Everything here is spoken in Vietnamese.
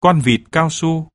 con vịt cao su.